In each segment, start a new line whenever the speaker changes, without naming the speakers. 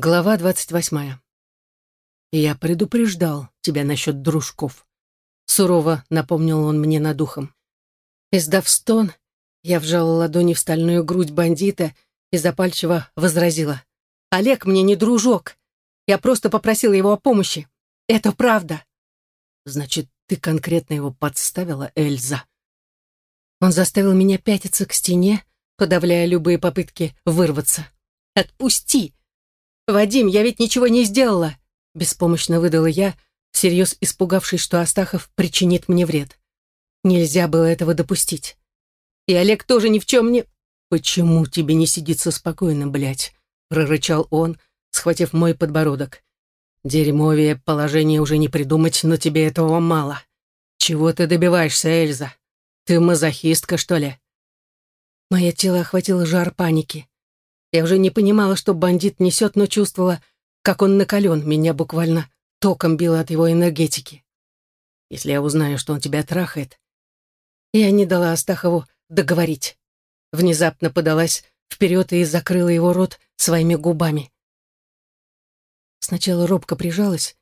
Глава двадцать восьмая. «Я предупреждал тебя насчет дружков», — сурово напомнил он мне над ухом. Издав стон, я вжала ладони в стальную грудь бандита и запальчиво возразила. «Олег мне не дружок. Я просто попросила его о помощи. Это правда». «Значит, ты конкретно его подставила, Эльза?» Он заставил меня пятиться к стене, подавляя любые попытки вырваться. «Отпусти!» «Вадим, я ведь ничего не сделала!» Беспомощно выдала я, всерьез испугавшись, что Астахов причинит мне вред. Нельзя было этого допустить. И Олег тоже ни в чем не... «Почему тебе не сидится спокойно, блядь?» прорычал он, схватив мой подбородок. «Дерьмовее положение уже не придумать, но тебе этого мало. Чего ты добиваешься, Эльза? Ты мазохистка, что ли?» Мое тело охватило жар паники. Я уже не понимала, что бандит несет, но чувствовала, как он накален, меня буквально током било от его энергетики. Если я узнаю, что он тебя трахает... Я не дала Астахову договорить. Внезапно подалась вперед и закрыла его рот своими губами. Сначала робко прижалась,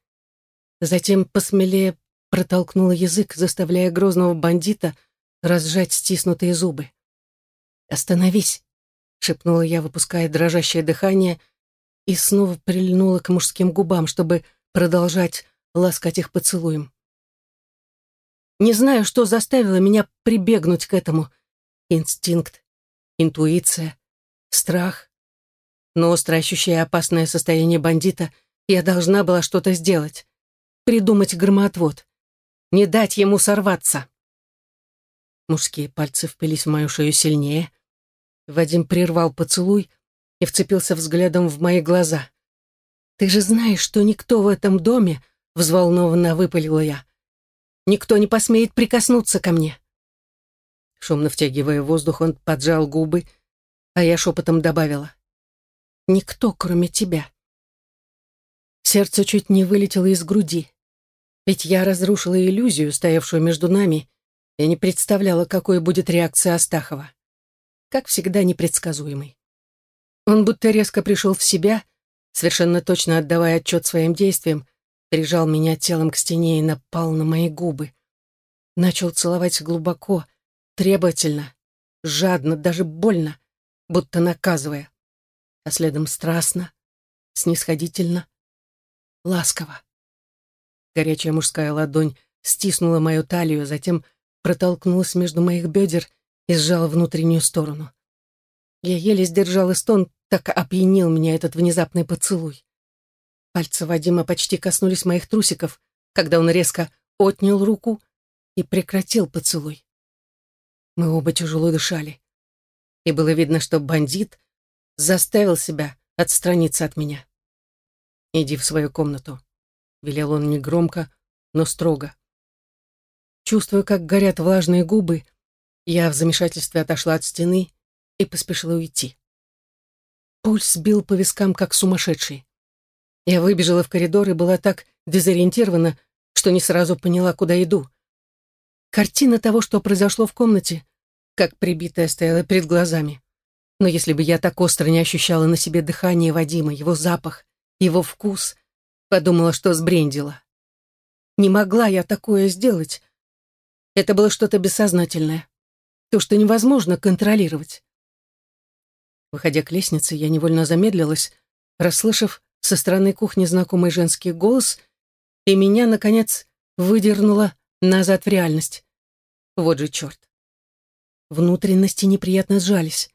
затем посмелее протолкнула язык, заставляя грозного бандита разжать стиснутые зубы. «Остановись!» — шепнула я, выпуская дрожащее дыхание, и снова прильнула к мужским губам, чтобы продолжать ласкать их поцелуем. Не знаю, что заставило меня прибегнуть к этому. Инстинкт, интуиция, страх. Но остро ощущая опасное состояние бандита, я должна была что-то сделать. Придумать громоотвод. Не дать ему сорваться. Мужские пальцы впились в мою шею сильнее. Вадим прервал поцелуй и вцепился взглядом в мои глаза. «Ты же знаешь, что никто в этом доме...» — взволнованно выпалила я. «Никто не посмеет прикоснуться ко мне». Шумно втягивая воздух, он поджал губы, а я шепотом добавила. «Никто, кроме тебя». Сердце чуть не вылетело из груди. Ведь я разрушила иллюзию, стоявшую между нами, и не представляла, какой будет реакция Астахова как всегда, непредсказуемый. Он будто резко пришел в себя, совершенно точно отдавая отчет своим действиям, прижал меня телом к стене и напал на мои губы. Начал целовать глубоко, требовательно, жадно, даже больно, будто наказывая. А следом страстно, снисходительно, ласково. Горячая мужская ладонь стиснула мою талию, затем протолкнулась между моих бедер и сжал внутреннюю сторону. Я еле сдержала стон, так опьянил меня этот внезапный поцелуй. Пальцы Вадима почти коснулись моих трусиков, когда он резко отнял руку и прекратил поцелуй. Мы оба тяжело дышали. И было видно, что бандит заставил себя отстраниться от меня. «Иди в свою комнату», — велел он негромко, но строго. Чувствуя, как горят влажные губы, я в замешательстве отошла от стены и поспешила уйти. Пульс бил по вискам, как сумасшедший. Я выбежала в коридор и была так дезориентирована, что не сразу поняла, куда иду. Картина того, что произошло в комнате, как прибитая стояла перед глазами. Но если бы я так остро не ощущала на себе дыхание Вадима, его запах, его вкус, подумала, что сбрендила. Не могла я такое сделать. Это было что-то бессознательное то, что невозможно контролировать. Выходя к лестнице, я невольно замедлилась, расслышав со стороны кухни знакомый женский голос, и меня, наконец, выдернуло назад в реальность. Вот же черт. Внутренности неприятно сжались.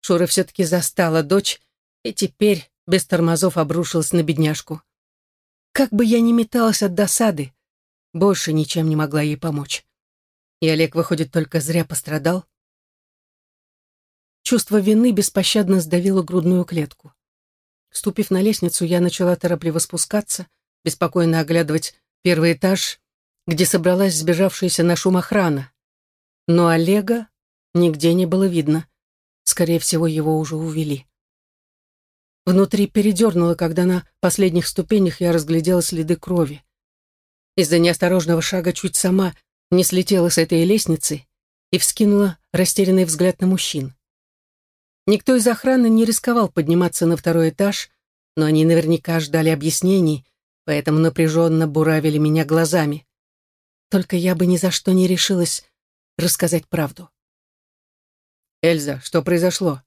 Шура все-таки застала дочь, и теперь без тормозов обрушилась на бедняжку. Как бы я ни металась от досады, больше ничем не могла ей помочь. И Олег, выходит, только зря пострадал. Чувство вины беспощадно сдавило грудную клетку. Ступив на лестницу, я начала торопливо спускаться, беспокойно оглядывать первый этаж, где собралась сбежавшаяся на шум охрана. Но Олега нигде не было видно. Скорее всего, его уже увели. Внутри передернуло, когда на последних ступенях я разглядела следы крови. Из-за неосторожного шага чуть сама не слетела с этой лестницы и вскинула растерянный взгляд на мужчин. Никто из охраны не рисковал подниматься на второй этаж, но они наверняка ждали объяснений, поэтому напряженно буравили меня глазами. Только я бы ни за что не решилась рассказать правду. «Эльза, что произошло?»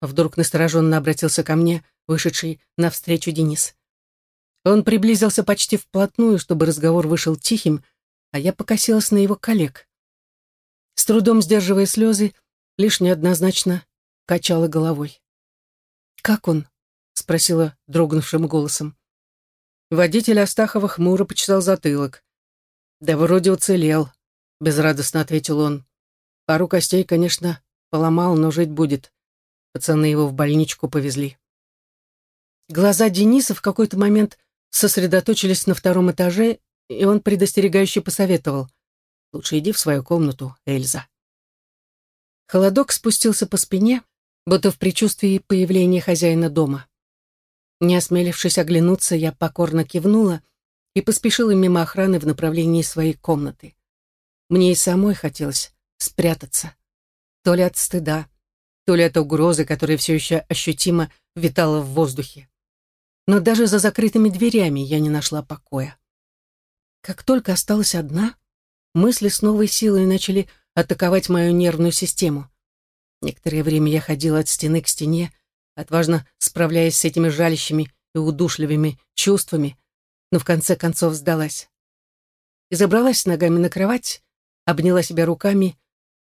Вдруг настороженно обратился ко мне, вышедший навстречу Денис. Он приблизился почти вплотную, чтобы разговор вышел тихим, а я покосилась на его коллег. С трудом сдерживая слезы, лишь неоднозначно качала головой. «Как он?» — спросила дрогнувшим голосом. Водитель Астахова хмуро почесал затылок. «Да вроде уцелел», — безрадостно ответил он. «Пару костей, конечно, поломал, но жить будет. Пацаны его в больничку повезли». Глаза Дениса в какой-то момент сосредоточились на втором этаже, и он предостерегающе посоветовал. «Лучше иди в свою комнату, Эльза». Холодок спустился по спине, будто в предчувствии появления хозяина дома. Не осмелившись оглянуться, я покорно кивнула и поспешила мимо охраны в направлении своей комнаты. Мне и самой хотелось спрятаться. То ли от стыда, то ли от угрозы, которая все еще ощутимо витала в воздухе. Но даже за закрытыми дверями я не нашла покоя. Как только осталась одна, мысли с новой силой начали атаковать мою нервную систему. Некоторое время я ходила от стены к стене, отважно справляясь с этими жалящими и удушливыми чувствами, но в конце концов сдалась. И забралась ногами на кровать, обняла себя руками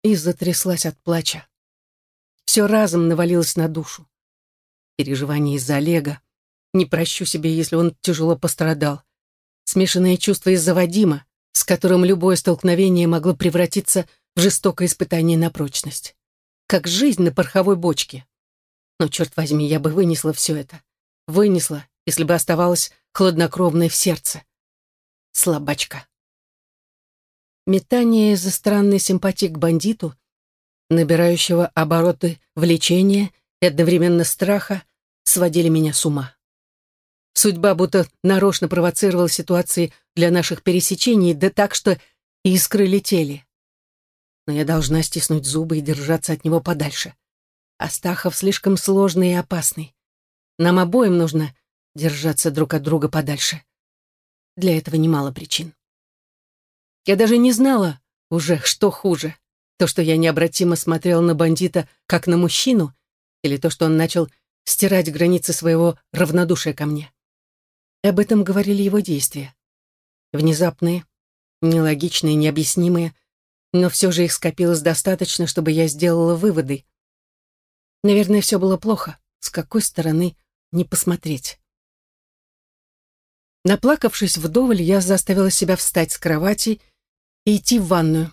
и затряслась от плача. Все разом навалилось на душу. Переживания из-за Олега. Не прощу себе, если он тяжело пострадал. Смешанное чувство из-за Вадима, с которым любое столкновение могло превратиться в жестокое испытание на прочность. Как жизнь на пороховой бочке. Но, черт возьми, я бы вынесла все это. Вынесла, если бы оставалась хладнокровной в сердце. Слабачка. Метание из-за странной симпатии к бандиту, набирающего обороты влечения и одновременно страха, сводили меня с ума. Судьба будто нарочно провоцировала ситуации для наших пересечений, да так, что искры летели. Но я должна стиснуть зубы и держаться от него подальше. Астахов слишком сложный и опасный. Нам обоим нужно держаться друг от друга подальше. Для этого немало причин. Я даже не знала уже, что хуже. То, что я необратимо смотрела на бандита как на мужчину, или то, что он начал стирать границы своего равнодушия ко мне. Об этом говорили его действия. Внезапные, нелогичные, необъяснимые, но все же их скопилось достаточно, чтобы я сделала выводы — Наверное, все было плохо. С какой стороны не посмотреть? Наплакавшись вдоволь, я заставила себя встать с кровати и идти в ванную.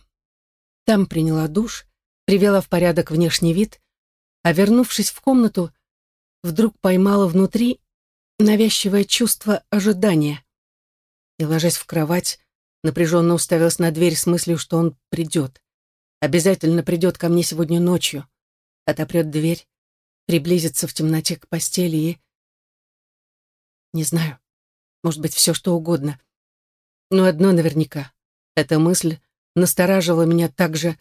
Там приняла душ, привела в порядок внешний вид, а вернувшись в комнату, вдруг поймала внутри навязчивое чувство ожидания. И, ложась в кровать, напряженно уставилась на дверь с мыслью, что он придет. Обязательно придет ко мне сегодня ночью отопрет дверь, приблизится в темноте к постели и... Не знаю, может быть, все что угодно. Но одно наверняка. Эта мысль настораживала меня так же,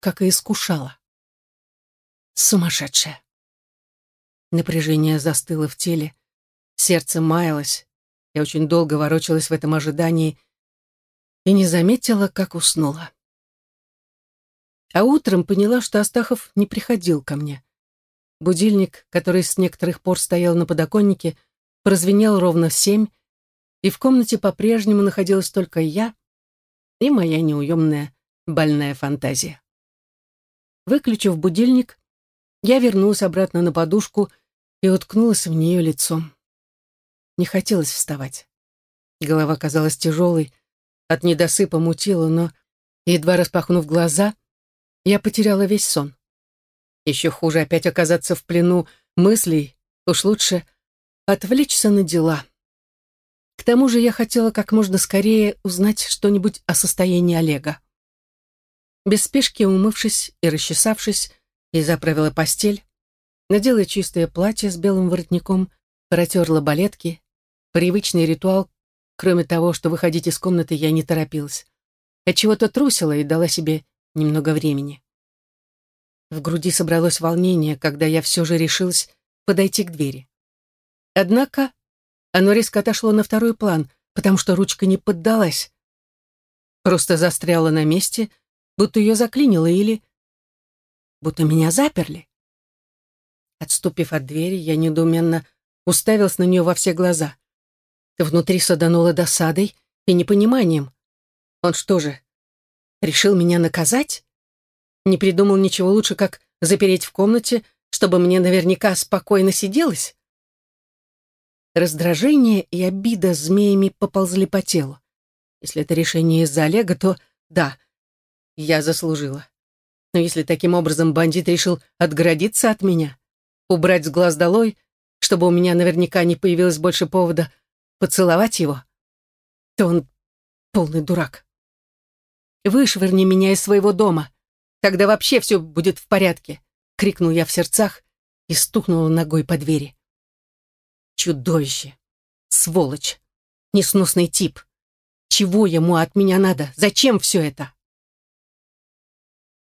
как и искушала. Сумасшедшая. Напряжение застыло в теле, сердце маялось. Я очень долго ворочалась в этом ожидании и не заметила, как уснула. А утром поняла, что Астахов не приходил ко мне. Будильник, который с некоторых пор стоял на подоконнике, прозвенел ровно в семь, и в комнате по-прежнему находилась только я и моя неуемная больная фантазия. Выключив будильник, я вернулась обратно на подушку и уткнулась в нее лицом. Не хотелось вставать. Голова казалась тяжелой, от недосыпа мутила, но, едва распахнув глаза, я потеряла весь сон. Еще хуже опять оказаться в плену мыслей, уж лучше отвлечься на дела. К тому же я хотела как можно скорее узнать что-нибудь о состоянии Олега. Без спешки умывшись и расчесавшись, и заправила постель, надела чистое платье с белым воротником, протерла балетки. Привычный ритуал, кроме того, что выходить из комнаты я не торопилась. Отчего-то трусила и дала себе немного времени. В груди собралось волнение, когда я все же решилась подойти к двери. Однако оно резко отошло на второй план, потому что ручка не поддалась. Просто застряла на месте, будто ее заклинило или... будто меня заперли. Отступив от двери, я недоуменно уставился на нее во все глаза. Внутри садануло досадой и непониманием. Он что же, решил меня наказать? Не придумал ничего лучше, как запереть в комнате, чтобы мне наверняка спокойно сиделось? Раздражение и обида змеями поползли по телу. Если это решение из-за Олега, то да, я заслужила. Но если таким образом бандит решил отгородиться от меня, убрать с глаз долой, чтобы у меня наверняка не появилось больше повода поцеловать его, то он полный дурак. Вышвырни меня из своего дома, тогда вообще все будет в порядке, крикнул я в сердцах и стукнула ногой по двери. Чудовище! Сволочь! Несносный тип! Чего ему от меня надо? Зачем все это?